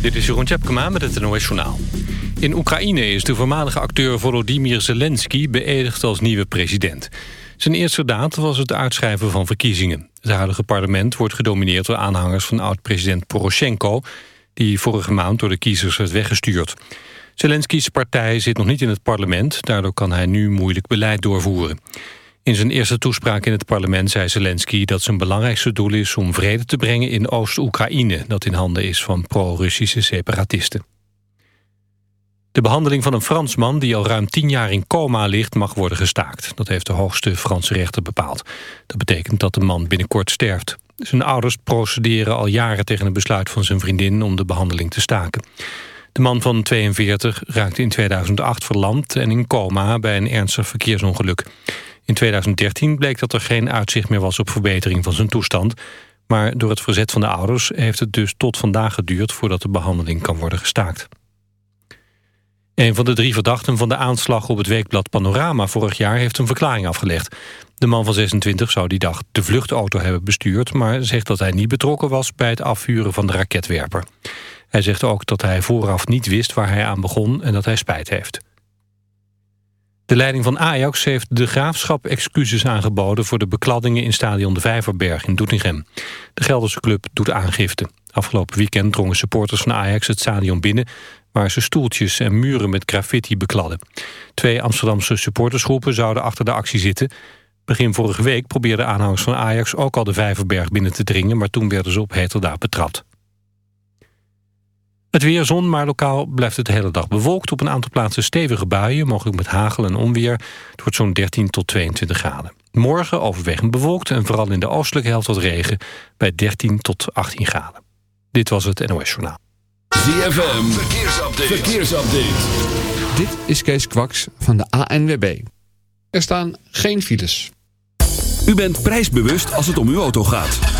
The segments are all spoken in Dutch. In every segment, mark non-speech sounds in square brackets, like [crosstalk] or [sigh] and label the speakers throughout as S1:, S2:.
S1: Dit is Jeroen Tjepkema met het NOS. In Oekraïne is de voormalige acteur Volodymyr Zelensky beëdigd als nieuwe president. Zijn eerste daad was het uitschrijven van verkiezingen. Het huidige parlement wordt gedomineerd door aanhangers van oud-president Poroshenko... die vorige maand door de kiezers werd weggestuurd. Zelensky's partij zit nog niet in het parlement... daardoor kan hij nu moeilijk beleid doorvoeren. In zijn eerste toespraak in het parlement zei Zelensky dat zijn belangrijkste doel is om vrede te brengen in Oost-Oekraïne, dat in handen is van pro-Russische separatisten. De behandeling van een Fransman die al ruim tien jaar in coma ligt mag worden gestaakt. Dat heeft de hoogste Franse rechter bepaald. Dat betekent dat de man binnenkort sterft. Zijn ouders procederen al jaren tegen een besluit van zijn vriendin om de behandeling te staken. De man van 42 raakte in 2008 verlamd en in coma bij een ernstig verkeersongeluk. In 2013 bleek dat er geen uitzicht meer was op verbetering van zijn toestand. Maar door het verzet van de ouders heeft het dus tot vandaag geduurd... voordat de behandeling kan worden gestaakt. Een van de drie verdachten van de aanslag op het weekblad Panorama vorig jaar heeft een verklaring afgelegd. De man van 26 zou die dag de vluchtauto hebben bestuurd... maar zegt dat hij niet betrokken was bij het afvuren van de raketwerper. Hij zegt ook dat hij vooraf niet wist waar hij aan begon en dat hij spijt heeft. De leiding van Ajax heeft de Graafschap excuses aangeboden... voor de bekladdingen in stadion De Vijverberg in Doetinchem. De Gelderse club doet aangifte. Afgelopen weekend drongen supporters van Ajax het stadion binnen... waar ze stoeltjes en muren met graffiti bekladden. Twee Amsterdamse supportersgroepen zouden achter de actie zitten. Begin vorige week probeerden aanhangers van Ajax ook al de Vijverberg binnen te dringen... maar toen werden ze op heterdaad betrapt. Het weer zon, maar lokaal blijft het de hele dag bewolkt. Op een aantal plaatsen stevige buien, mogelijk met hagel en onweer. Het wordt zo'n 13 tot 22 graden. Morgen overwegend bewolkt en vooral in de oostelijke helft wat regen... bij 13 tot 18 graden. Dit was het NOS Journaal.
S2: ZFM, verkeersupdate. verkeersupdate.
S3: Dit is Kees Kwaks van de ANWB. Er staan geen files.
S2: U bent prijsbewust als het om uw auto gaat.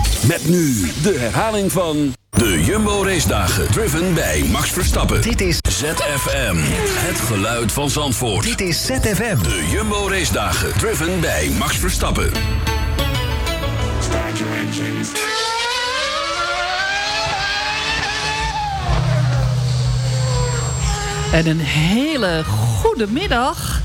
S2: Met nu de herhaling van de Jumbo Race Dagen. Driven bij Max Verstappen.
S4: Dit is
S2: ZFM. Het geluid van Zandvoort.
S4: Dit is ZFM.
S2: De Jumbo Race Dagen. Driven bij Max Verstappen.
S5: En een hele goede middag.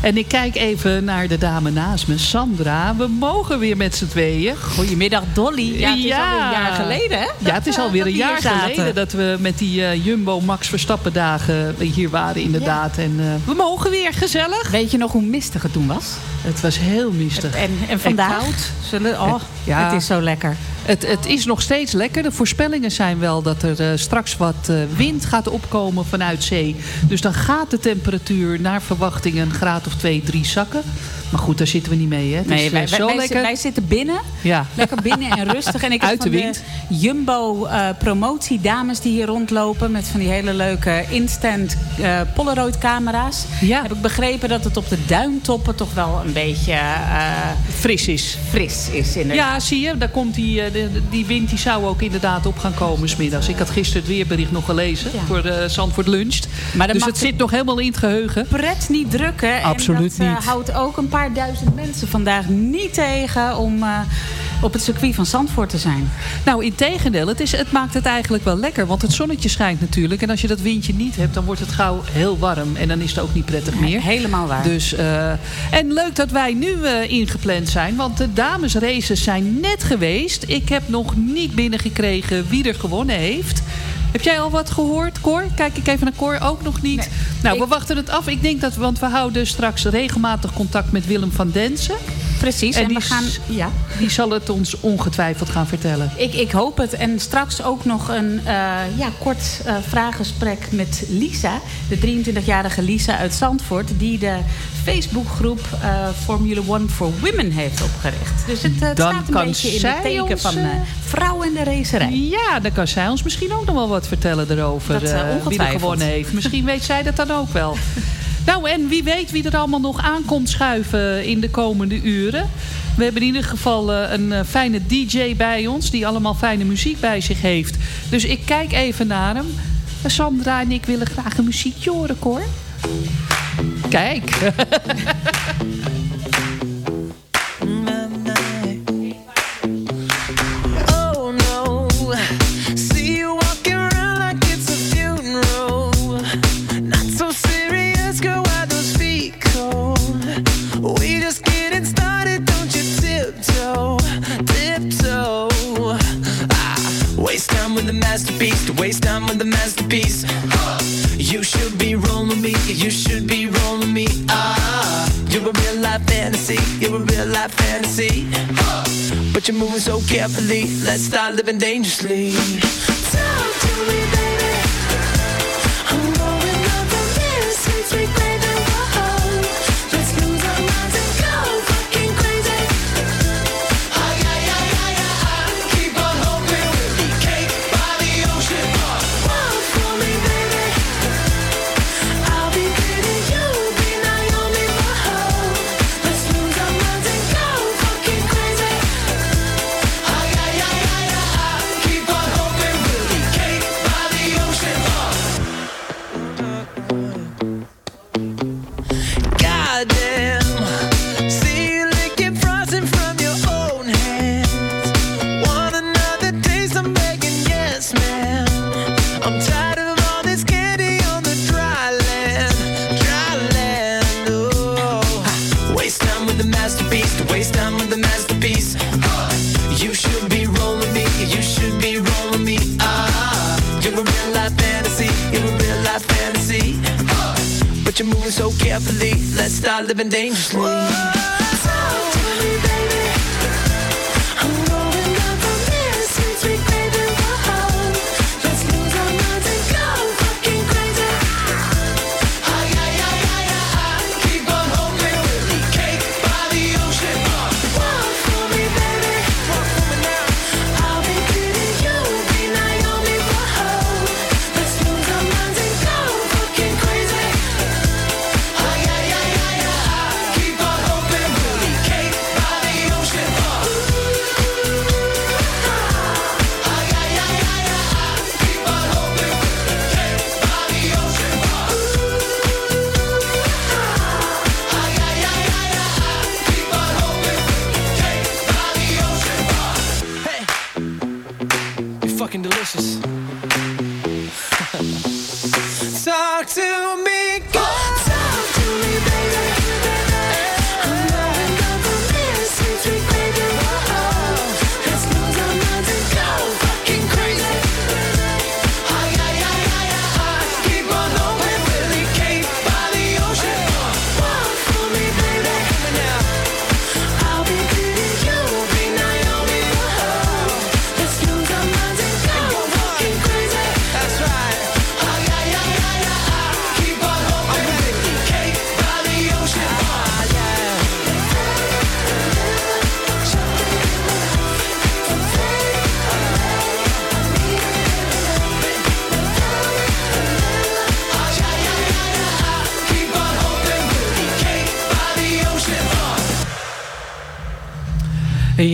S6: En ik kijk even naar de dame naast me, Sandra. We mogen weer met z'n tweeën.
S4: Goedemiddag, Dolly. Ja, het is alweer een jaar geleden, hè?
S6: Ja, het is alweer een
S4: Dat we
S6: jaar
S4: zaten.
S6: geleden dat we met die eh, Jumbo Max Verstappen dagen hier waren inderdaad. En eh, we mogen weer, gezellig.
S4: Weet je nog hoe mistig het toen was?
S6: Het was heel mistig.
S4: En, en vandaag?
S6: koud.
S4: Zullen, oh,
S6: Ja.
S4: het is zo lekker.
S6: Het, het is nog steeds lekker. De voorspellingen zijn wel dat er eh, straks wat eh, wind gaat opkomen vanuit zee. Dus dan gaat de temperatuur naar verwachting een graad of 2, 3 zakken. Maar goed, daar zitten we niet mee. Hè? Het
S4: Nee,
S6: is
S4: wij,
S6: eh,
S4: wij,
S6: zo
S4: wij,
S6: lekker.
S4: wij zitten binnen.
S6: Ja.
S4: Lekker binnen en rustig. En ik [laughs] heb
S6: de wind.
S4: Jumbo eh promotiedames die hier rondlopen... met van die hele leuke instant eh, Polaroid camera's. Heb ik begrepen dat het op de duintoppen toch wel een beetje...
S6: fris is.
S4: Fris is, inderdaad.
S6: Ja, zie je, daar komt die, de- de- die wind die zou ook inderdaad op gaan komen smiddags. Ik had gisteren het weerbericht nog gelezen voor uh, Zandvoort Luncht.
S4: Maar
S6: dus het
S4: de
S6: zit nog helemaal in het geheugen.
S4: pret niet drukken.
S6: Absoluut
S4: en dat,
S6: niet.
S4: houdt ook een paar duizend mensen vandaag niet tegen... om eh, op het circuit van Zandvoort te zijn.
S6: Nou, in tegendeel, het, is, het maakt het eigenlijk wel lekker. Want het zonnetje schijnt natuurlijk. En als je dat windje niet hebt, dan wordt het gauw heel warm. En dan is het ook niet prettig meer.
S4: Helemaal waar.
S6: Dus, eh, en leuk dat wij nu eh, ingepland zijn. Want de damesraces zijn net geweest. Ik heb nog niet binnengekregen wie er gewonnen heeft. Heb jij al wat gehoord, Cor? Kijk ik even naar Cor, ook nog niet. nou, we wachten het af. Ik denk dat, want we houden straks regelmatig contact met Willem van Densen.
S4: Precies, en
S6: die,
S4: we gaan- ja.
S6: die zal het ons ongetwijfeld gaan vertellen.
S4: Ik, ik hoop het. En straks ook nog een eh, ja, kort eh vraaggesprek met Lisa. De 23-jarige Lisa uit Zandvoort. Die de Facebookgroep eh Formula One for Women heeft opgericht. Dus het, het staat een beetje in het teken
S6: ons,
S4: van vrouwen in de racerij.
S6: Ja, dan kan zij ons misschien ook nog wel wat vertellen erover.
S4: Dat,
S6: wie er
S4: ongetwijfeld.
S6: gewonnen heeft. Misschien weet zij dat dan ook wel. [laughs] Nou, en wie weet wie er allemaal nog aankomt schuiven in de komende uren. We hebben in ieder geval eh, een eh, fijne DJ bij ons... die allemaal fijne muziek bij zich heeft. Dus ik kijk even naar hem. Eh, Sandra en ik willen graag een muziekje horen, Cor. Kijk. [laughs]
S5: you should be rolling me. Ah, you're a real life fantasy, you're a real life fantasy. But you're moving so carefully. Let's start living dangerously. Talk to me, baby. I'm going up baby. Let's start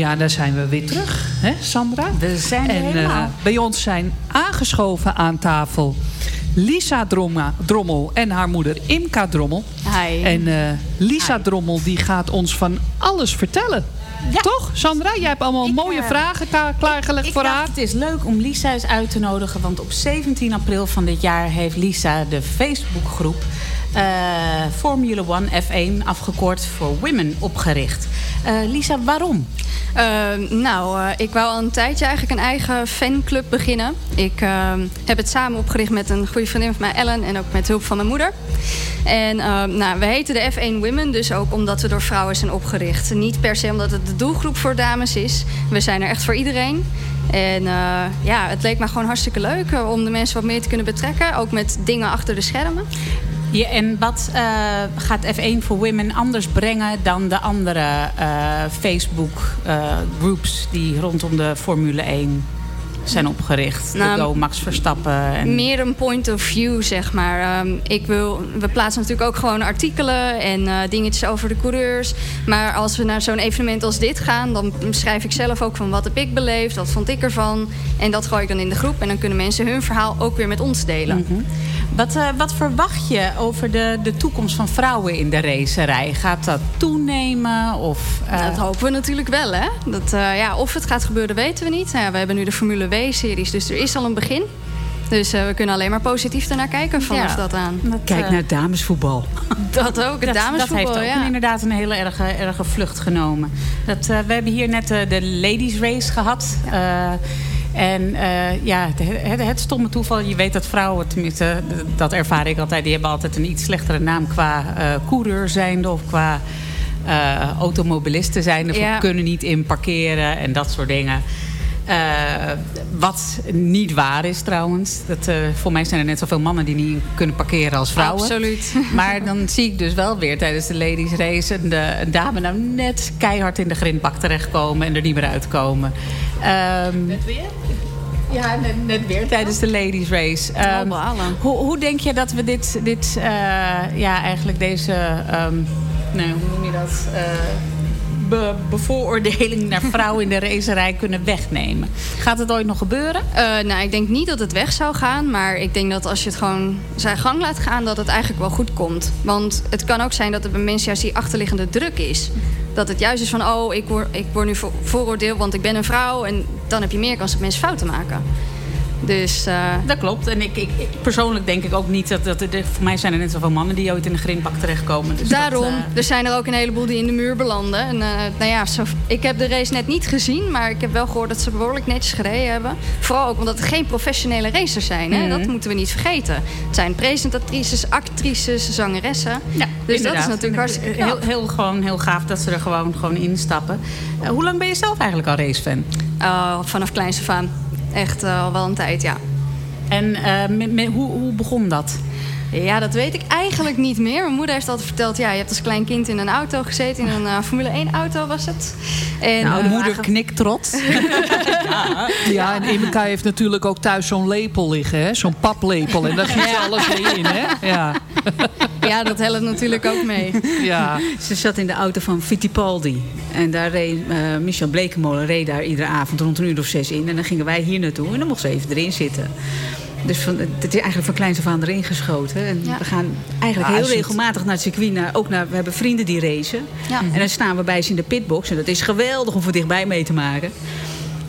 S6: Ja, daar zijn we weer terug, hè Sandra?
S4: We zijn
S6: en,
S4: helemaal.
S6: eh, bij ons zijn aangeschoven aan tafel Lisa Drommel en haar moeder Imka Drommel.
S7: Hi.
S6: En eh, Lisa Drommel die gaat ons van alles vertellen. Toch, Sandra? Jij hebt allemaal mooie
S4: eh,
S6: vragen klaargelegd
S4: Ik
S6: voor haar.
S4: het is leuk om Lisa eens uit te nodigen. Want op 17 april van dit jaar heeft Lisa de Facebookgroep... Formula One F1, afgekort voor Women, opgericht. Lisa, waarom?
S7: Eh, nou, eh, ik wou al een tijdje eigenlijk een eigen fanclub beginnen. Ik eh, heb het samen opgericht met een goede vriendin van mij, Ellen, en ook met hulp van mijn moeder. En eh, nou, we heten de F1 Women, dus ook omdat we door vrouwen zijn opgericht. Niet per se omdat het de doelgroep voor dames is. We zijn er echt voor iedereen. En eh, ja, het leek me gewoon hartstikke leuk eh, om de mensen wat meer te kunnen betrekken. Ook met dingen achter de schermen.
S4: En wat eh, gaat F1 voor Women anders brengen dan de andere eh, Facebook-groups die rondom de Formule 1 zijn opgericht?
S7: Nou,
S4: Go Max Verstappen. En...
S7: Meer een point of view, zeg maar. Ehm, ik wil, we plaatsen natuurlijk ook gewoon artikelen en eh, dingetjes over de coureurs. Maar als we naar zo'n evenement als dit gaan... dan schrijf ik zelf ook van wat heb ik beleefd, wat vond ik ervan. En dat gooi ik dan in de groep. En dan kunnen mensen hun verhaal ook weer met ons delen.
S4: Mhm. Wat, eh, wat verwacht je over de, de toekomst van vrouwen in de racerij? Gaat dat toenemen? Of, eh,
S7: Dat hopen we natuurlijk wel, hè? Dat, ja, of het gaat gebeuren, weten we niet. Nou ja, we hebben nu de Formule W-series, dus er is al een begin. Dus eh, we kunnen alleen maar positief ernaar kijken vanaf
S4: Ja.
S7: dat aan.
S8: Kijk
S4: eh,
S8: naar het damesvoetbal. [laughs]
S7: Dat ook, het
S4: dat,
S7: damesvoetbal,
S4: dat heeft ook
S7: ja.
S4: inderdaad een hele erge, erge vlucht genomen. Dat, eh, we hebben hier net eh, de ladies race gehad. Eh, en eh, ja, het, het, het stomme toeval. Je weet dat vrouwen, tenminste, dat ervaar ik altijd... die hebben altijd een iets slechtere naam qua eh coureur zijnde... of qua eh, automobilisten zijnde. Of
S7: Ja.
S4: kunnen niet in parkeren en dat soort dingen. Eh, wat niet waar is trouwens. Dat, eh, voor mij zijn er net zoveel mannen die niet kunnen parkeren als vrouwen.
S7: Absoluut. [laughs]
S4: Maar dan zie ik dus wel weer tijdens de ladies race... een, de- een dame nou net keihard in de grindbak terechtkomen... en er niet meer uitkomen. net weer? Ja, net, net weer tijdens de ladies race. Ehm, hoe, hoe denk je dat we dit, dit eh, ja, eigenlijk deze... ehm, nou, hoe noem je dat? Be- bevooroordeling naar vrouwen in de racerij kunnen wegnemen. Gaat het ooit nog gebeuren?
S7: Eh, nou, ik denk niet dat het weg zou gaan. Maar ik denk dat als je het gewoon zijn gang laat gaan... dat het eigenlijk wel goed komt. Want het kan ook zijn dat er bij mensen juist die achterliggende druk is. Dat het juist is van, oh, ik word, ik word nu voor, vooroordeel... want ik ben een vrouw. En dan heb je meer kans dat mensen fouten maken. Dus, eh,
S4: Dat klopt. En ik, ik, ik- persoonlijk denk ik ook niet dat... dat er, voor mij zijn er net zoveel mannen die ooit in de grindbak terechtkomen. Dus
S7: Daarom,
S4: dat, eh,
S7: er zijn er ook een heleboel die in de muur belanden. En, eh, nou ja, zo, ik heb de race net niet gezien, maar ik heb wel gehoord dat ze behoorlijk netjes gereden hebben. Vooral ook omdat het geen professionele racers zijn. Hè?
S4: Mhm.
S7: Dat moeten we niet vergeten. Het zijn presentatrices, actrices, zangeressen.
S4: Ja,
S7: dus dat is natuurlijk hartstikke
S4: heel,
S7: knap.
S4: heel, gewoon, heel gaaf dat ze er gewoon, gewoon instappen. Hoe lang ben je zelf eigenlijk al racefan?
S7: Oh, vanaf kleins af aan. Echt eh, al wel een tijd, ja.
S4: En eh, met- met- hoe, hoe begon dat?
S7: Ja, dat weet ik eigenlijk niet meer. Mijn moeder heeft altijd verteld... ja, je hebt als klein kind in een auto gezeten. In een eh, Formule 1 auto was het. En,
S8: Nou, de moeder knikt trots. [laughs]
S6: Ja, en Imeka heeft natuurlijk ook thuis zo'n lepel liggen, hè? Zo'n paplepel. En daar giet ze
S7: Ja.
S6: alles mee in, hè? Ja. [laughs]
S7: Ja, dat helpt natuurlijk ook mee.
S6: Ja.
S8: Ze zat in de auto van Fittipaldi. En daar reed eh, Michel Blekemolen reed daar iedere avond rond een uur of zes in. En dan gingen wij hier naartoe en dan mocht ze even erin zitten. Dus van, het is eigenlijk van kleins af aan erin geschoten. En
S7: Ja.
S8: we gaan eigenlijk
S6: Ja,
S8: heel regelmatig naar het circuit. Naar, ook naar, we hebben vrienden die racen.
S7: Ja.
S8: En dan staan we bij ze in de pitbox. En dat is geweldig om voor dichtbij mee te maken.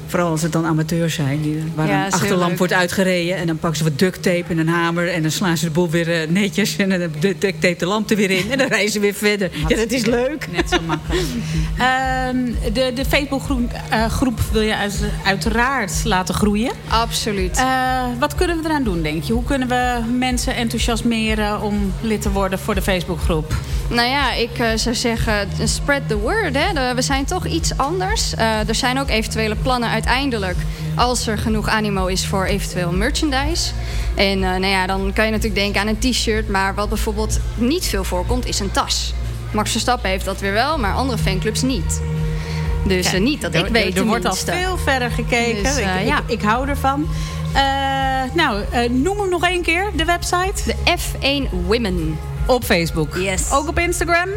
S8: Vooral als het dan amateurs zijn. Die, waar
S7: Ja,
S8: een achterlamp
S7: leuk.
S8: wordt uitgereden. En dan pakken ze wat duct tape en een hamer. En dan slaan ze de boel weer eh, netjes. En dan duct tape de lamp er weer in. En dan rijden ze weer verder. Ja, dat is leuk.
S4: Net zo makkelijk. [laughs] Ehm, de de Facebookgroep eh, groep wil je uit- uiteraard laten groeien.
S7: Absoluut.
S4: Eh, wat kunnen we eraan doen, denk je? Hoe kunnen we mensen enthousiasmeren om lid te worden voor de Facebookgroep?
S7: Nou ja, ik zou zeggen, spread the word. Hè. We zijn toch iets anders. Eh, er zijn ook eventuele plannen uiteindelijk... als er genoeg animo is voor eventueel merchandise. En eh, nou ja, dan kan je natuurlijk denken aan een t-shirt... maar wat bijvoorbeeld niet veel voorkomt, is een tas. Max Verstappen heeft dat weer wel, maar andere fanclubs niet. Dus
S4: Kijk,
S7: eh, niet dat ik
S4: er-
S7: weet
S4: Er, er wordt al veel verder gekeken.
S7: Dus, eh,
S4: ik,
S7: ja.
S4: ik, hou ervan. Nou, noem hem nog één keer, de website.
S7: De F1 Women.
S4: Op Facebook.
S7: Yes.
S4: Ook op Instagram?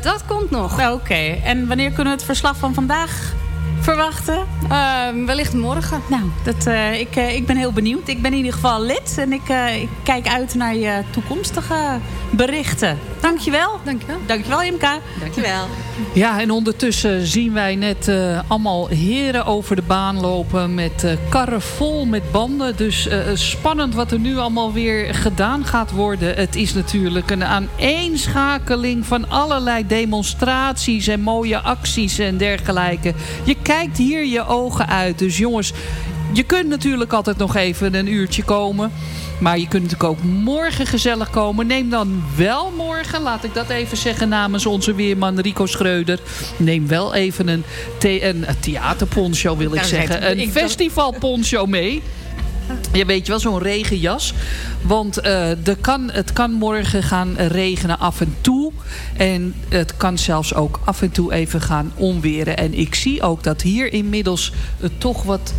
S7: Dat komt nog.
S4: Oké. En wanneer kunnen we het verslag van vandaag verwachten?
S7: Ehm, wellicht morgen.
S4: Nou, dat, eh, ik, eh, ik ben heel benieuwd. Ik ben in ieder geval lid en ik, eh, ik kijk uit naar je toekomstige berichten. Dankjewel.
S7: Dankjewel.
S4: Dankjewel, Imka.
S8: Dankjewel.
S6: Ja, en ondertussen zien wij net eh, allemaal heren over de baan lopen met eh, karren vol met banden. Dus eh, spannend wat er nu allemaal weer gedaan gaat worden. Het is natuurlijk een aaneenschakeling van allerlei demonstraties en mooie acties en dergelijke. Je kijkt hier je ogen uit. Dus jongens, je kunt natuurlijk altijd nog even een uurtje komen. Maar je kunt natuurlijk ook morgen gezellig komen. Neem dan wel morgen, laat ik dat even zeggen namens onze weerman Rico Schreuder. Neem wel even een, the een theaterponcho wil ik
S4: Nou,
S6: zeggen. Een festivalponcho mee. Je weet je wel, zo'n regenjas. Want eh, er kan, het kan morgen gaan regenen af en toe. En het kan zelfs ook af en toe even gaan onweren. En ik zie ook dat hier inmiddels het toch wat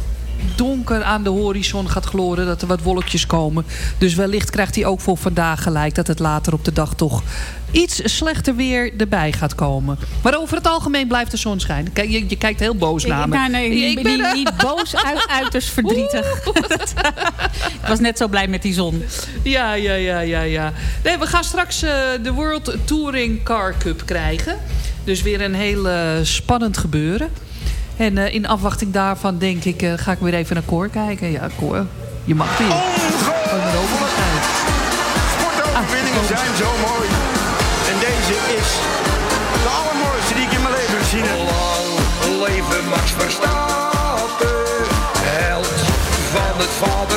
S6: donker aan de horizon gaat gloren. Dat er wat wolkjes komen. Dus wellicht krijgt hij ook voor vandaag gelijk... dat het later op de dag toch iets slechter weer erbij gaat komen. Maar over het algemeen blijft de zon schijnen. Kijk, je, je kijkt heel boos naar me.
S4: nou, nee,
S6: Ik
S4: niet,
S6: ben-
S4: niet, niet boos, [laughs] uit, uiterst verdrietig. [laughs] ik was net zo blij met die zon.
S6: Ja, ja, ja, ja, ja. Nee, we gaan straks eh, de World Touring Car Cup krijgen. Dus weer een heel eh, spannend gebeuren. En eh, in afwachting daarvan denk ik, eh, ga ik weer even naar Cor kijken. Ja, Cor, je mag weer. Overgeschreven.
S9: Sportoverwinningen zijn zo mooi. En deze is de allermooiste die ik in mijn leven gezien heb. Lang leven Max Verstappen, held van het vaderland.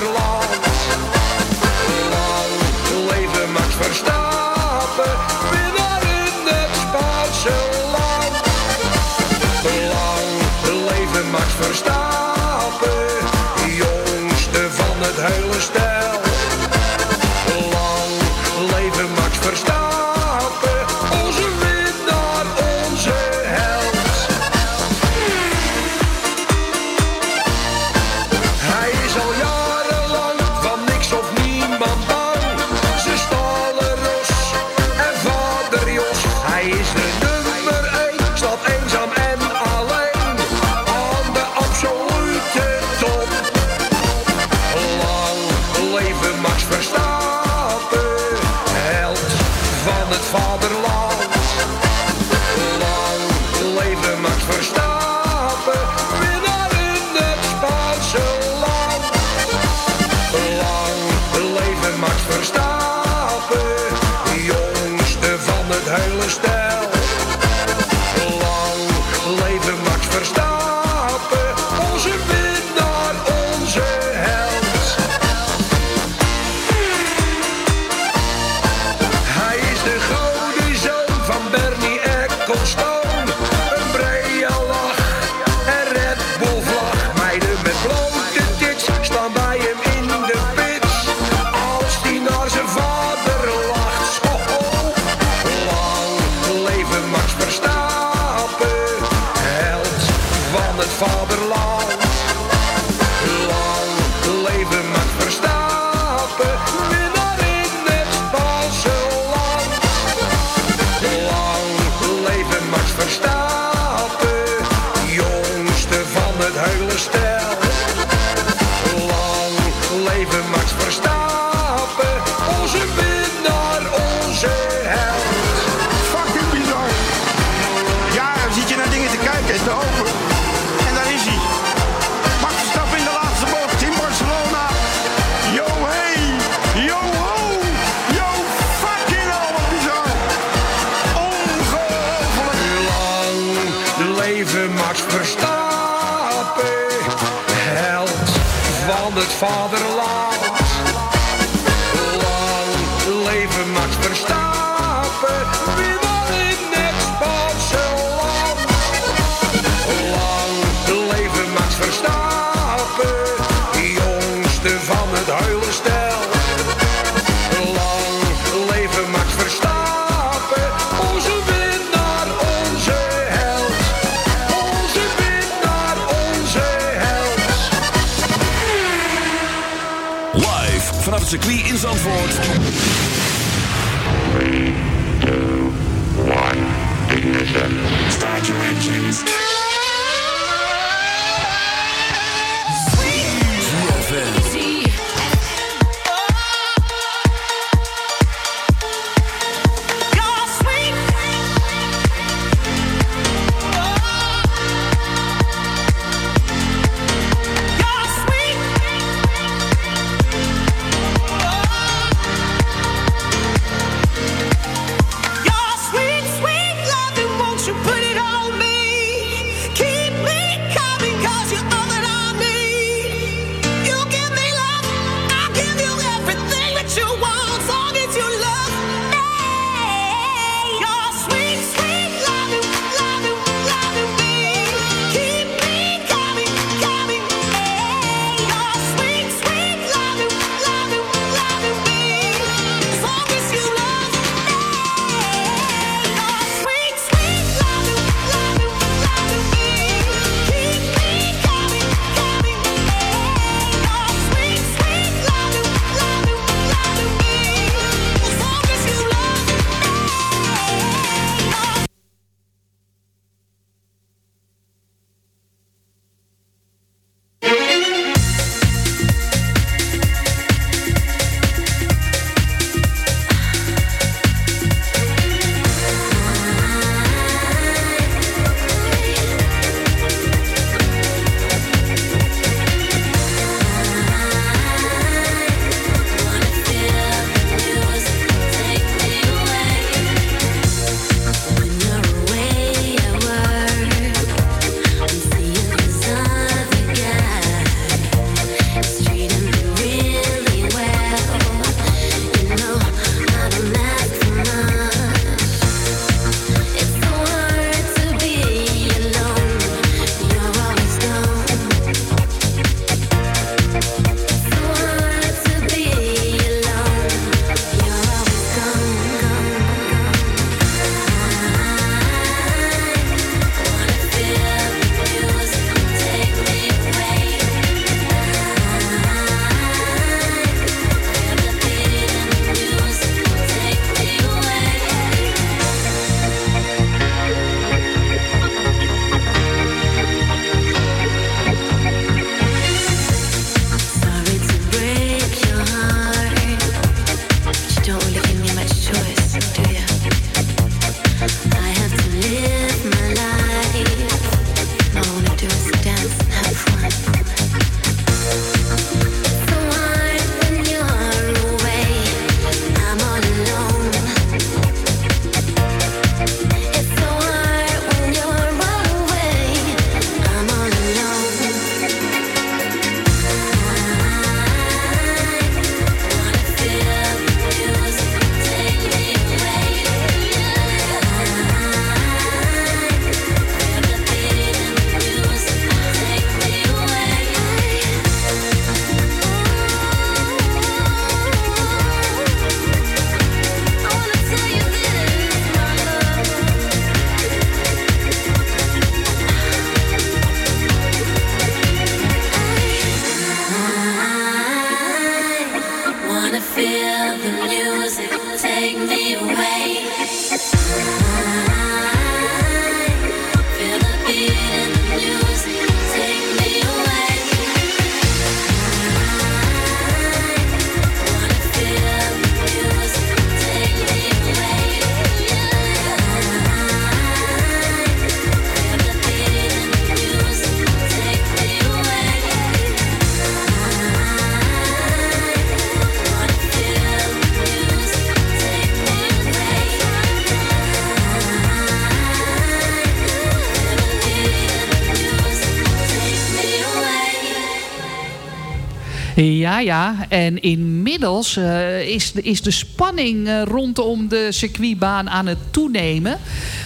S6: Ja, ja. En inmiddels uh, is, de, is de spanning uh, rondom de circuitbaan aan het toenemen.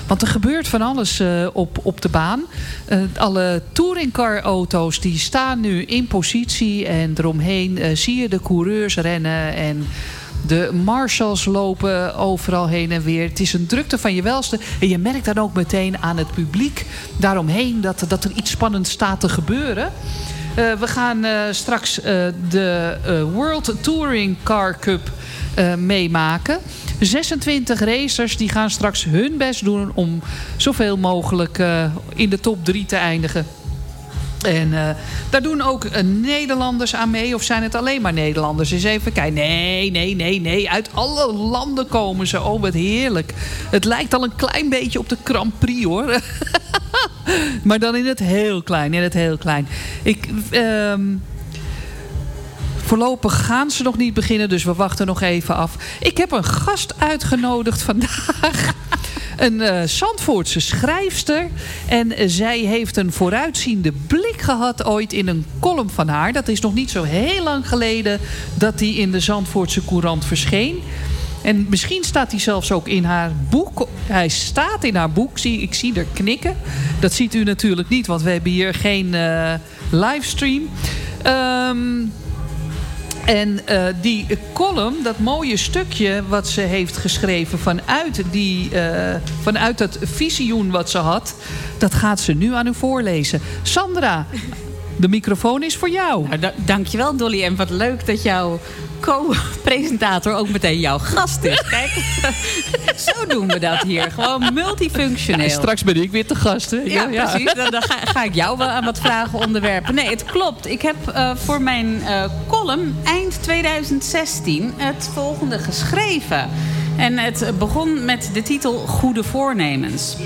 S6: Want er gebeurt van alles uh, op, op de baan. alle touringcar-auto's die staan nu in positie. En eromheen zie je de coureurs rennen. En de marshals lopen overal heen en weer. Het is een drukte van je welste. En je merkt dan ook meteen aan het publiek daaromheen... dat, dat er iets spannends staat te gebeuren... Uh, we gaan uh, straks uh, de World Touring Car Cup meemaken. 26 racers die gaan straks hun best doen om zoveel mogelijk in de top 3 te eindigen. En uh, daar doen ook uh, Nederlanders aan mee. Of zijn het alleen maar Nederlanders? Eens even kijken. Nee, nee, nee, nee. Uit alle landen komen ze. Oh, wat heerlijk. Het lijkt al een klein beetje op de Grand Prix, hoor. [laughs] maar dan in het heel klein. In het heel klein. Ik... Um, Voorlopig gaan ze nog niet beginnen, dus we wachten nog even af. Ik heb een gast uitgenodigd vandaag. Een uh, Zandvoortse schrijfster. En zij heeft een vooruitziende blik gehad ooit in een column van haar. Dat is nog niet zo heel lang geleden dat die in de Zandvoortse Courant verscheen. En misschien staat hij zelfs ook in haar boek. Hij staat in haar boek. Ik zie er knikken. Dat ziet u natuurlijk niet, want we hebben hier geen uh, livestream. Um, en uh, die column, dat mooie stukje wat ze heeft geschreven vanuit, die, uh, vanuit dat visioen wat ze had, dat gaat ze nu aan u voorlezen. Sandra, de microfoon is voor jou.
S4: Nou, dankjewel Dolly en wat leuk dat jouw co-presentator ook meteen jouw gast is. [laughs] Kijk, [laughs] zo doen we dat hier. Gewoon multifunctioneel.
S6: Ja, straks ben ik weer te gast. Hè?
S4: Ja, ja, precies. Dan, dan ga, ga, ik jou wel aan wat vragen onderwerpen. Nee, het klopt. Ik heb uh, voor mijn uh, column eind 2016 het volgende geschreven. En het begon met de titel Goede Voornemens.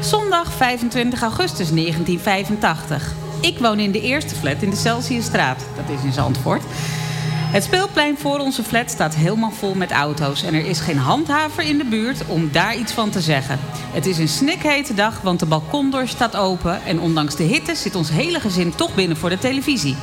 S4: Zondag 25 augustus 1985. Ik woon in de eerste flat in de Celsiusstraat. Dat is in Zandvoort. Het speelplein voor onze flat staat helemaal vol met auto's... en er is geen handhaver in de buurt om daar iets van te zeggen. Het is een snikhete dag, want de balkondeur staat open... en ondanks de hitte zit ons hele gezin toch binnen voor de televisie.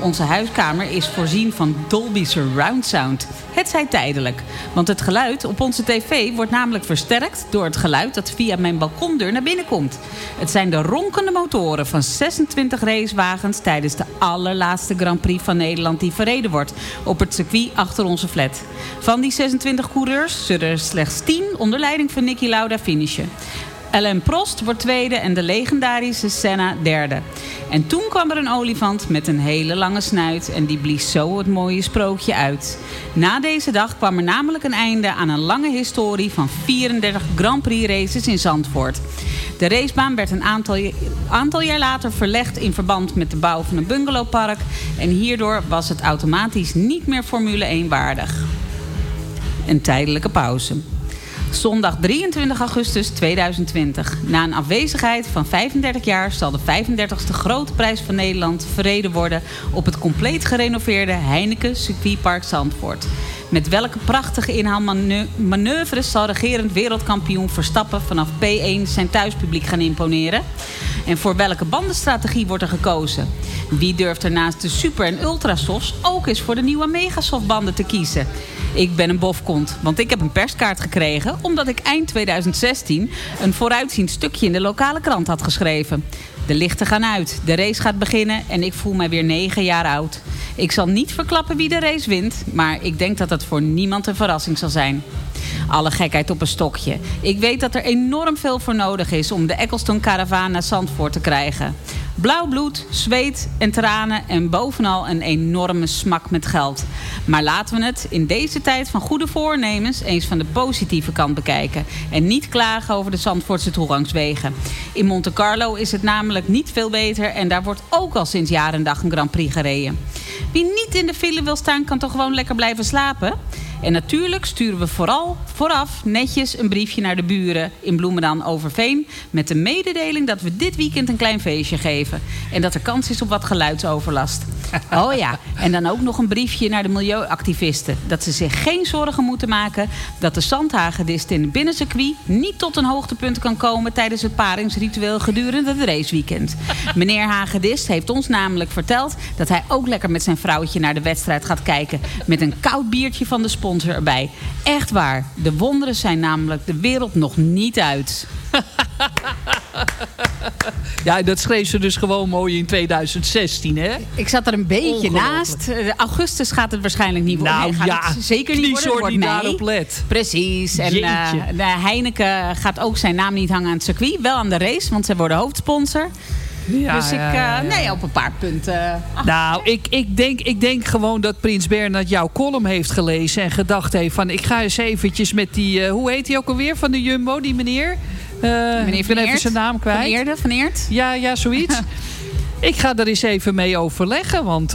S4: Onze huiskamer is voorzien van Dolby Surround Sound. Het zij tijdelijk, want het geluid op onze tv wordt namelijk versterkt... door het geluid dat via mijn balkondeur naar binnen komt. Het zijn de ronkende motoren van 26 racewagens... tijdens de allerlaatste Grand Prix van Nederland die verreden wordt op het circuit achter onze flat. Van die 26 coureurs zullen er slechts 10 onder leiding van Nicky Lauda finishen. Alain Prost wordt tweede en de legendarische Senna derde. En toen kwam er een olifant met een hele lange snuit en die blies zo het mooie sprookje uit. Na deze dag kwam er namelijk een einde aan een lange historie van 34 Grand Prix races in Zandvoort. De racebaan werd een aantal, aantal jaar later verlegd in verband met de bouw van een bungalowpark en hierdoor was het automatisch niet meer Formule 1 waardig. Een tijdelijke pauze. Zondag 23 augustus 2020. Na een afwezigheid van 35 jaar zal de 35e grote prijs van Nederland verreden worden op het compleet gerenoveerde Heineken Circuitpark Zandvoort. Met welke prachtige inhaalmanoeuvres zal regerend wereldkampioen Verstappen vanaf P1 zijn thuispubliek gaan imponeren? En voor welke bandenstrategie wordt er gekozen? Wie durft er naast de super- en ultrasofts ook eens voor de nieuwe megasoft banden te kiezen? Ik ben een bofkont, want ik heb een perskaart gekregen... omdat ik eind 2016 een vooruitziend stukje in de lokale krant had geschreven. De lichten gaan uit, de race gaat beginnen en ik voel mij weer negen jaar oud. Ik zal niet verklappen wie de race wint, maar ik denk dat het voor niemand een verrassing zal zijn. Alle gekheid op een stokje. Ik weet dat er enorm veel voor nodig is om de Eccleston Caravan naar Zandvoort te krijgen. Blauw bloed, zweet en tranen en bovenal een enorme smak met geld. Maar laten we het in deze tijd van goede voornemens eens van de positieve kant bekijken. En niet klagen over de Zandvoortse toegangswegen. In Monte Carlo is het namelijk niet veel beter en daar wordt ook al sinds jaren en dag een Grand Prix gereden. Wie niet in de file wil staan kan toch gewoon lekker blijven slapen? En natuurlijk sturen we vooral vooraf netjes een briefje naar de buren in Bloemendaal Overveen... met de mededeling dat we dit weekend een klein feestje geven. En dat er kans is op wat geluidsoverlast. [laughs] Oh ja, en dan ook nog een briefje naar de milieuactivisten. Dat ze zich geen zorgen moeten maken dat de zandhagedist in het binnencircuit niet tot een hoogtepunt kan komen tijdens het paringsritueel gedurende het raceweekend. [laughs] Meneer Hagedist heeft ons namelijk verteld dat hij ook lekker met zijn vrouwtje naar de wedstrijd gaat kijken. Met een koud biertje van de sponsor erbij. Echt waar, de wonderen zijn namelijk de wereld nog niet uit. [laughs]
S6: Ja, dat schreef ze dus gewoon mooi in 2016, hè?
S4: Ik zat er een beetje naast. Eh, Augustus gaat het waarschijnlijk niet worden.
S6: Nou
S4: Nee, gaat
S6: ja,
S4: het zeker niet worden.
S6: die
S4: wordt nee.
S6: daarop let.
S4: Precies. En eh, de Heineken gaat ook zijn naam niet hangen aan het circuit. Wel aan de race, want zij worden hoofdsponsor.
S6: Ja,
S4: dus ik,
S6: ja,
S4: eh,
S6: ja.
S4: nee, op een paar punten. Ach,
S6: Nou, ik, ik, denk, ik denk gewoon dat Prins Bernhard jouw column heeft gelezen... en gedacht heeft van, ik ga eens eventjes met die... eh, hoe heet hij ook alweer van de Jumbo, die meneer? Eh,
S4: Meneer
S6: ik ben even zijn naam kwijt.
S4: Van Eerde, Van Eert?
S6: Ja, ja, zoiets. [laughs] ik ga er eens even mee overleggen, want...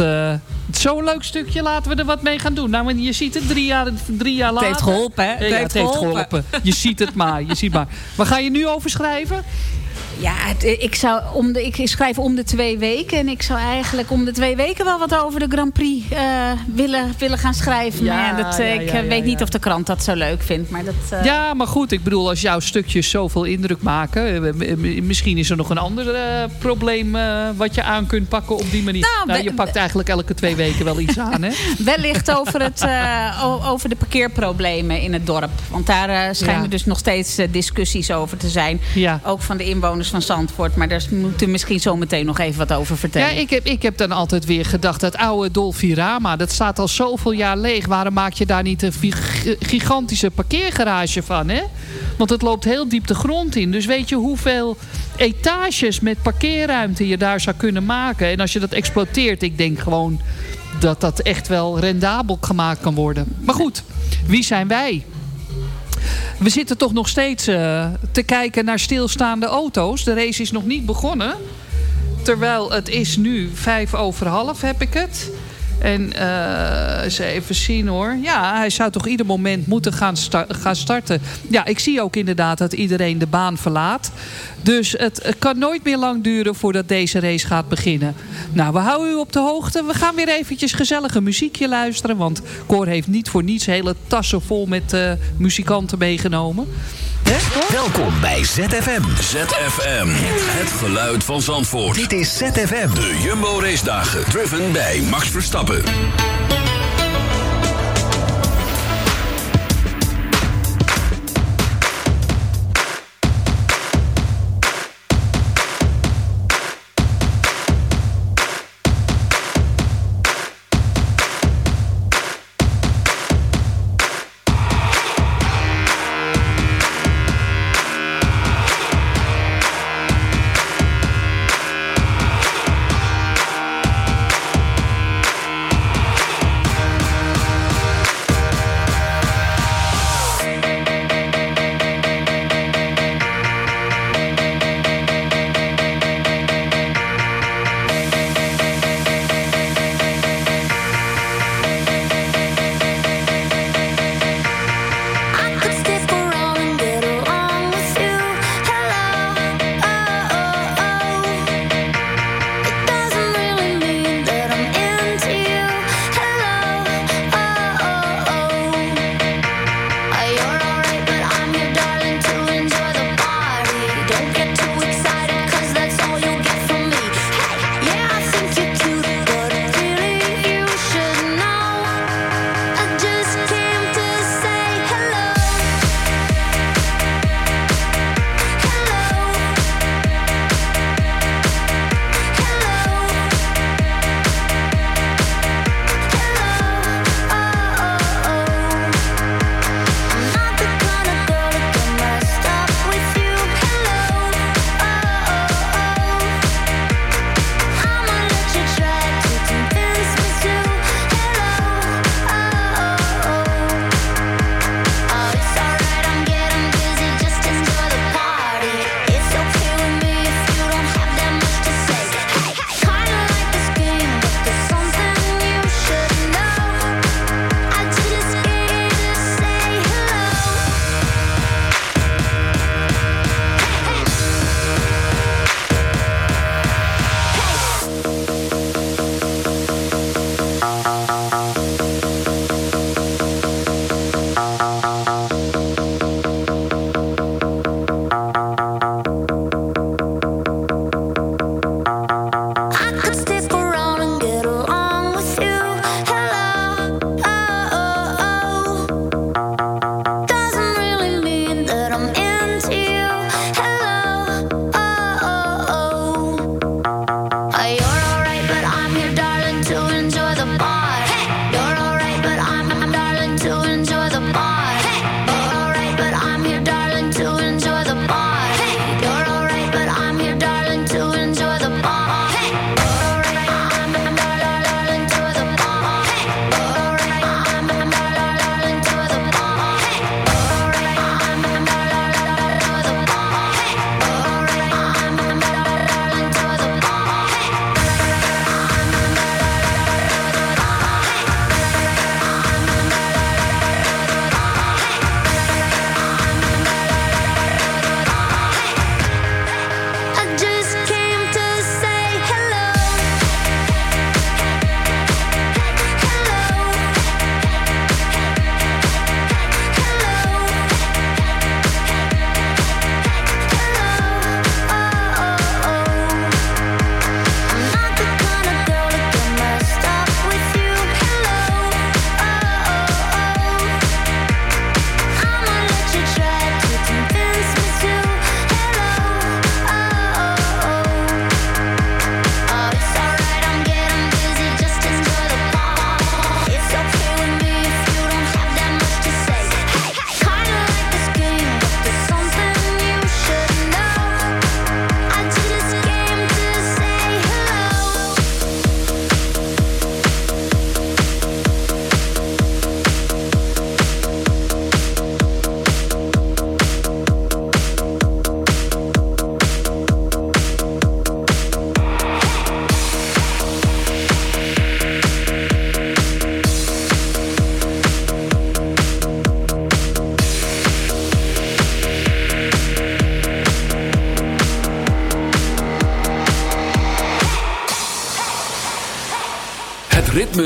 S6: Zo'n leuk stukje laten we er wat mee gaan doen. Nou, je ziet het drie jaar, drie jaar
S4: Het
S6: later.
S4: heeft geholpen, hè? Het
S6: Ja,
S4: heeft
S6: het
S4: geholpen.
S6: Je ziet het maar, je ziet maar. Waar ga je nu over schrijven?
S4: Ja, het- ik, zou om de, ik schrijf om de twee weken. En ik zou eigenlijk om de twee weken wel wat over de Grand Prix eh, willen, willen gaan schrijven.
S6: Ja,
S4: maar ja, dat, eh,
S6: ja,
S4: ik eh, weet niet of de krant dat zo leuk vindt. Maar dat, eh,
S6: Ja, maar goed, ik bedoel, als jouw stukjes zoveel indruk maken... eh, misschien is er nog een ander eh, probleem eh, wat je aan kunt pakken op die manier.
S4: Nou,
S6: Nou, je pakt eigenlijk elke twee weken wel iets aan, hè? [laughs]
S4: Wellicht over, het, eh, over de parkeerproblemen in het dorp. Want daar eh, schijnen dus nog steeds eh, discussies over te zijn.
S6: Ja.
S4: Ook van de inwoners van Zandvoort. Maar daar moeten misschien zo meteen nog even wat over
S6: Ja,
S4: vertellen.
S6: ik heb, ik heb dan altijd weer gedacht, dat oude Dolfirama, dat staat al zoveel jaar leeg. Waarom maak je daar niet een gi- gigantische parkeergarage van, hè? Want het loopt heel diep de grond in. Dus weet je hoeveel etages met parkeerruimte je daar zou kunnen maken? En als je dat exploiteert, ik denk gewoon dat dat echt wel rendabel gemaakt kan worden. Maar goed, wie zijn wij? We zitten toch nog steeds eh, te kijken naar stilstaande auto's. De race is nog niet begonnen. Terwijl het is nu vijf over half, heb ik het. En eh eens even zien hoor. Ja, hij zou toch ieder moment moeten gaan, gaan starten. Ja, ik zie ook inderdaad dat iedereen de baan verlaat. Dus het, kan nooit meer lang duren voordat deze race gaat beginnen. Nou, we houden u op de hoogte. We gaan weer eventjes gezellige muziekje luisteren. Want Cor heeft niet voor niets hele tassen vol met eh, muzikanten meegenomen.
S10: Welkom bij ZFM. ZFM. Het geluid van Zandvoort. Dit is ZFM. De Jumbo Race Dagen. Driven bij Max Verstappen.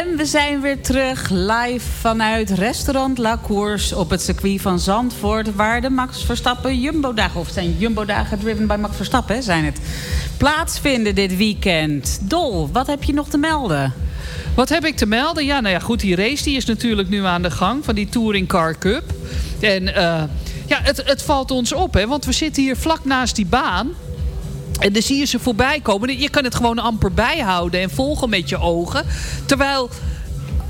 S4: En we zijn weer terug live vanuit restaurant La Course op het circuit van Zandvoort. Waar de Max Verstappen Jumbo-dagen, of zijn Jumbo-dagen driven by Max Verstappen, zijn het, plaatsvinden dit weekend. Dol, wat heb je nog te melden?
S6: Wat heb ik te melden? Ja, nou ja, goed, die race die is natuurlijk nu aan de gang van die Touring Car Cup. En eh, ja, het, het valt ons op, hè, want we zitten hier vlak naast die baan. En dan zie je ze voorbij komen. Je kan het gewoon amper bijhouden en volgen met je ogen. Terwijl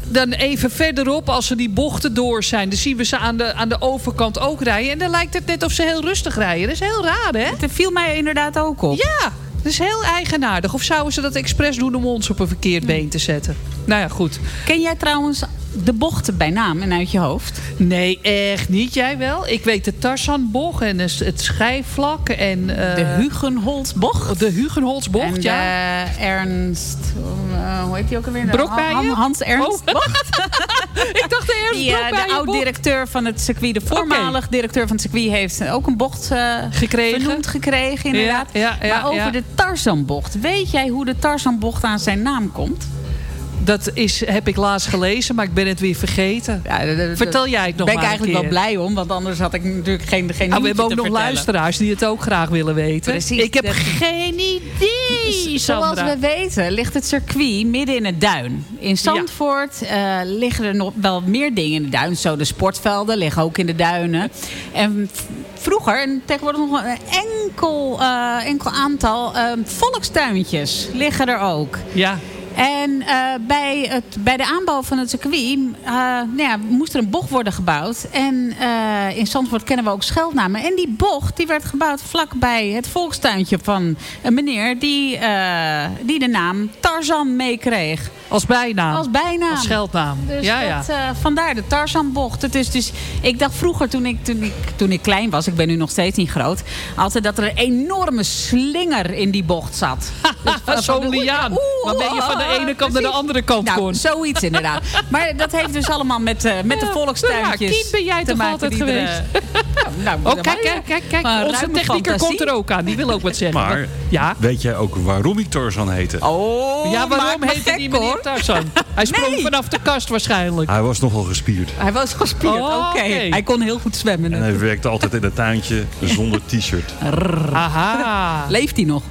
S6: dan even verderop, als ze die bochten door zijn... dan zien we ze aan de, aan de overkant ook rijden. En dan lijkt het net of ze heel rustig rijden. Dat is heel raar, hè?
S4: Dat viel mij inderdaad ook op.
S6: Ja, dat is heel eigenaardig. Of zouden ze dat expres doen om ons op een verkeerd been te zetten? Nou ja, goed.
S4: Ken jij trouwens de bochten bij naam en uit je hoofd?
S6: Nee, echt niet. Jij wel? Ik weet de Tarzanbocht en het schijfvlak en... eh,
S4: De Hugenholzbocht.
S6: De Hugenholzbocht,
S4: en
S6: ja.
S4: de Ernst... eh, hoe heet die ook alweer?
S6: Brokbijen?
S4: Hans Ernst
S6: Oh. [laughs] ik dacht de Ernst
S4: eh, de oud-directeur van het circuit, de voormalig directeur van het circuit... heeft ook een bocht eh,
S6: Gekregen.
S4: vernoemd gekregen, inderdaad.
S6: Ja, ja, ja,
S4: maar over
S6: ja.
S4: de Tarzanbocht. Weet jij hoe de Tarzanbocht aan zijn naam komt?
S6: Dat is, heb ik laatst gelezen, maar ik ben het weer vergeten. Vertel jij het nog
S4: ben ik
S6: maar een
S4: eigenlijk wel blij om, want anders had ik natuurlijk geen, geen
S6: Nou, we hebben ook nog
S4: vertellen.
S6: luisteraars die het ook graag willen weten.
S4: Precies.
S6: Ik heb geen idee,
S4: Zoals we weten ligt het circuit midden in het duin. In Zandvoort eh, liggen er nog wel meer dingen in de duin. Zo de sportvelden liggen ook in de duinen. En vroeger, en tegenwoordig nog een enkel, eh, enkel aantal eh, volkstuintjes liggen er ook.
S6: Ja.
S4: En eh, bij, het, bij de aanbouw van het circuit eh, nou ja, moest er een bocht worden gebouwd. En eh, in Zandvoort kennen we ook scheldnamen. En die bocht die werd gebouwd vlakbij het volkstuintje van een meneer... die, die de naam Tarzan meekreeg.
S6: Als bijnaam.
S4: Als bijnaam.
S6: Als scheldnaam.
S4: Dus
S6: ja, ja.
S4: dat, eh, vandaar de Tarzanbocht. Het is dus, ik dacht vroeger toen ik, toen, ik, toen ik klein was, ik ben nu nog steeds niet groot, altijd dat er een enorme slinger in die bocht zat. [laughs] Dus
S6: Zo'n liaan.
S4: Oeh,
S6: Waarmee je van de ene kant naar de andere kant
S4: nou,
S6: kon.
S4: Zoiets inderdaad. Maar dat heeft dus allemaal met, eh, met de volkstuintjes
S6: ja, ben jij
S4: te
S6: toch altijd
S4: er,
S6: geweest?
S4: eh, [laughs] nou, nou,
S6: Oh, kijk, kijk, kijk, Onze technieker
S4: fantasie.
S6: komt er ook aan. Die wil ook wat zeggen.
S11: Maar
S6: ja?
S11: weet jij ook waarom ik Tarzan heette?
S4: Oh,
S6: ja, waarom
S4: me
S6: heet hij
S4: gek,
S6: die meneer. Tarzan? Hij sprong
S4: Nee.
S6: vanaf de kast waarschijnlijk.
S11: Hij was nogal gespierd.
S4: Hij was gespierd,
S6: Oh,
S4: oké.
S6: oké.
S4: Hij kon heel goed zwemmen.
S11: En hij werkte altijd in het tuintje zonder t-shirt.
S6: Aha. [laughs]
S4: Leeft hij nog?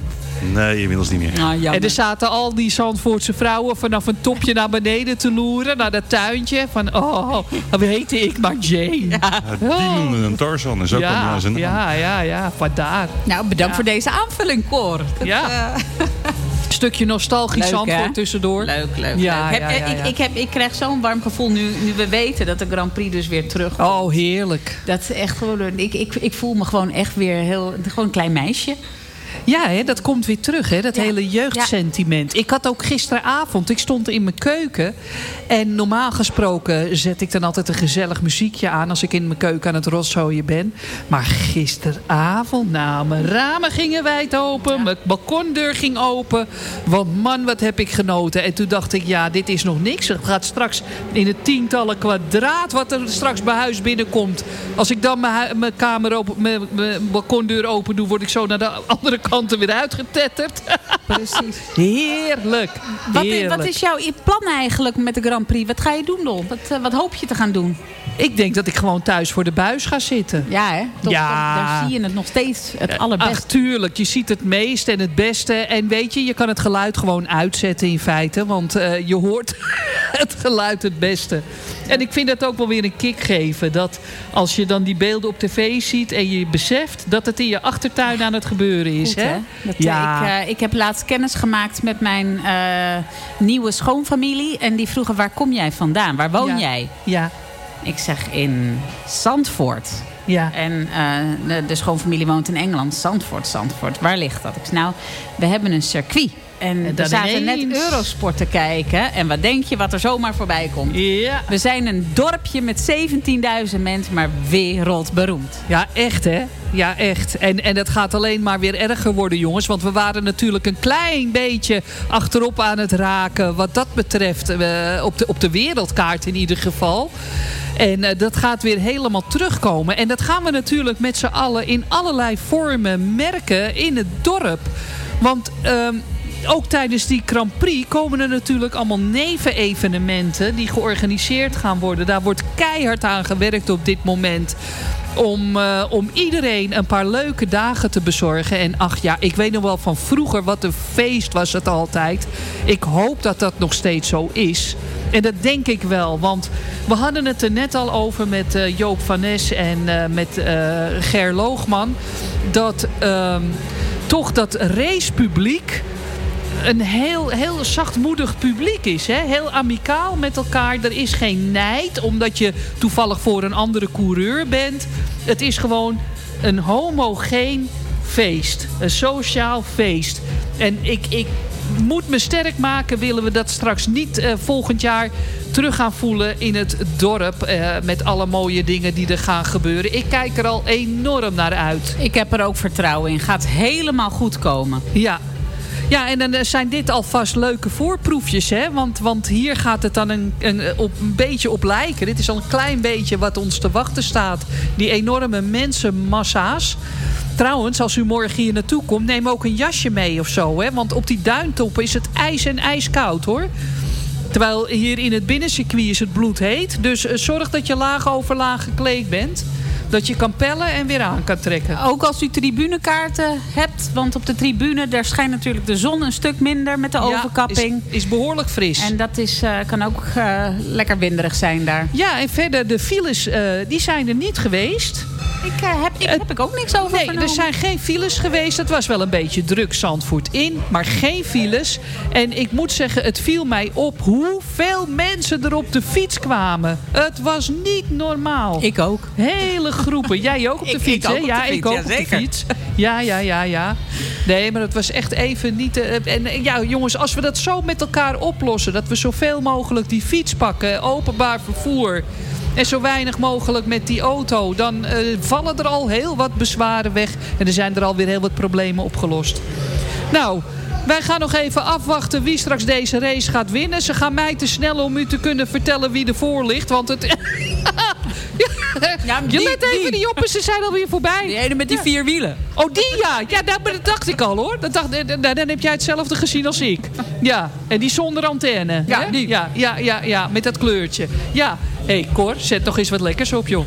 S11: Nee, inmiddels niet meer.
S4: Jammer.
S6: En er zaten al die Zandvoortse vrouwen vanaf een topje naar beneden te loeren. Naar dat tuintje. Van, oh, hoe heette ik maar Jane.
S11: Ja, die noemden hem Tarzan en zo kwam hij
S6: ja,
S11: aan zijn naam.
S6: ja, ja, ja, vandaar.
S4: Nou, bedankt
S6: Ja.
S4: voor deze aanvulling, Cor. Dat,
S6: Ja.
S4: eh, [laughs]
S6: Stukje nostalgisch
S4: Leuk, hè?
S6: Zandvoort tussendoor.
S4: Leuk, leuk.
S6: Ja,
S4: leuk.
S6: ja,
S4: Heb-
S6: ja,
S4: ik,
S6: ja.
S4: Ik, heb, ik krijg zo'n warm gevoel nu, nu we weten dat de Grand Prix dus weer terug
S6: Oh, heerlijk.
S4: Dat is echt gewoon. een- Ik, ik, ik voel me gewoon echt weer heel. Gewoon een klein meisje.
S6: Ja, hè, dat komt weer terug, hè, dat
S4: Ja.
S6: hele jeugdsentiment. Ik had ook gisteravond, ik stond in mijn keuken. En normaal gesproken zet ik dan altijd een gezellig muziekje aan... als ik in mijn keuken aan het rotzooien ben. Maar gisteravond, nou, mijn ramen gingen wijd open. Mijn balkondeur ging open. Want man, wat heb ik genoten. En toen dacht ik, ja, dit is nog niks. Het gaat straks in het tientallen kwadraat... wat er straks bij huis binnenkomt. Als ik dan mijn, mijn kamer open, mijn, mijn balkondeur open doe... word ik zo naar de andere kant er weer uitgetetterd.
S4: Precies. [laughs]
S6: Heerlijk.
S4: Wat,
S6: Heerlijk.
S4: wat is jouw plan eigenlijk met de Grand Prix? Wat ga je doen, Dol? Wat, eh, wat hoop je te gaan doen?
S6: Ik denk dat ik gewoon thuis voor de buis ga zitten.
S4: Ja, hè?
S6: Ja.
S4: dat- daar zie je het nog steeds het allerbeste.
S6: Ach, tuurlijk. Je ziet het meest en het beste. En weet je, je kan het geluid gewoon uitzetten in feite. Want eh, je hoort [laughs] het geluid het beste. En ik vind dat ook wel weer een kick geven. Dat als je dan die beelden op tv ziet en je beseft dat het in je achtertuin aan het gebeuren is.
S4: Goed,
S6: hè?
S4: Dat, eh,
S6: ja.
S4: ik, eh, ik heb laatst kennis gemaakt met mijn nieuwe schoonfamilie. En die vroegen, waar kom jij vandaan? Waar woon
S6: Ja.
S4: jij?
S6: Ja.
S4: Ik zeg in Zandvoort.
S6: Ja.
S4: En eh, de, de schoonfamilie woont in Engeland. Zandvoort, Zandvoort. Waar ligt dat? Ik zeg, nou, we hebben een circuit. En we zaten net. Eurosport te kijken. En wat denk je wat er zomaar voorbij komt?
S6: Ja.
S4: We zijn een dorpje met 17.000 mensen, maar wereldberoemd.
S6: Ja, echt hè? Ja, echt. En, en dat gaat alleen maar weer erger worden, jongens. Want we waren natuurlijk een klein beetje achterop aan het raken... wat dat betreft, eh, op, de, op de wereldkaart in ieder geval. En eh, dat gaat weer helemaal terugkomen. En dat gaan we natuurlijk met z'n allen in allerlei vormen merken in het dorp. Want... ehm, ook tijdens die Grand Prix komen er natuurlijk allemaal nevenevenementen die georganiseerd gaan worden. Daar wordt keihard aan gewerkt op dit moment. Om, eh, om iedereen een paar leuke dagen te bezorgen. En ach ja, ik weet nog wel van vroeger wat een feest was het altijd. Ik hoop dat dat nog steeds zo is. En dat denk ik wel. Want we hadden het er net al over met eh, Joop van Nes en eh, met Ger Loogman. Dat ehm, toch dat racepubliek een heel, heel zachtmoedig publiek is. Hè? Heel amicaal met elkaar. Er is geen nijd omdat je toevallig voor een andere coureur bent. Het is gewoon een homogeen feest. Een sociaal feest. En ik, ik moet me sterk maken. Willen we dat straks niet eh, volgend jaar terug gaan voelen in het dorp. eh, met alle mooie dingen die er gaan gebeuren. Ik kijk er al enorm naar uit.
S4: Ik heb er ook vertrouwen in. Gaat helemaal goed komen.
S6: Ja. Ja, en dan eh, zijn dit alvast leuke voorproefjes, hè? Want, want hier gaat het dan een, een, op, een beetje op lijken. Dit is al een klein beetje wat ons te wachten staat. Die enorme mensenmassa's. Trouwens, als u morgen hier naartoe komt, neem ook een jasje mee of zo, hè? Want op die duintoppen is het ijs en ijskoud, hoor. Terwijl hier in het binnencircuit is het bloed heet. Dus eh, zorg dat je laag over laag gekleed bent. Dat je kan pellen en weer aan kan trekken.
S4: Ook als u tribunekaarten hebt. Want op de tribune daar schijnt natuurlijk de zon een stuk minder met de
S6: Ja,
S4: overkapping.
S6: Is, is behoorlijk fris.
S4: En dat is, eh, kan ook eh, lekker winderig zijn daar.
S6: Ja, en verder de files, eh, die zijn er niet geweest.
S4: Ik, heb, ik, heb ik ook niks over
S6: Nee,
S4: vernomen.
S6: er zijn geen files geweest. Het was wel een beetje druk Zandvoort in, maar geen files. En ik moet zeggen, het viel mij op hoeveel mensen er op de fiets kwamen. Het was niet normaal.
S4: Ik ook.
S6: Hele groepen. [laughs] Jij ook op de
S4: Ik-
S6: fiets, hè? ja, ik ook op de fiets. Ja, ja, ja, ja. Nee, maar het was echt even niet... eh, en eh, ja, jongens, als we dat zo met elkaar oplossen... dat we zoveel mogelijk die fiets pakken, openbaar vervoer... en zo weinig mogelijk met die auto... dan eh, vallen er al heel wat bezwaren weg... en er zijn er alweer heel wat problemen opgelost. Nou... Wij gaan nog even afwachten wie straks deze race gaat winnen. Ze gaan mij te snel om u te kunnen vertellen wie ervoor ligt. Want het... [laughs] je
S4: die-
S6: let even
S4: die.
S6: niet op en ze zijn alweer voorbij.
S4: Die ene met die vier wielen.
S6: Oh, die ja. Ja, dat, dat dacht ik al hoor. Dat dacht, eh, dan, dan heb jij hetzelfde gezien als ik. Ja, en die zonder antenne.
S4: Ja, die.
S6: Ja, ja, ja, ja, met dat kleurtje. Ja, hé hey, Cor, zet nog eens wat lekkers op joh.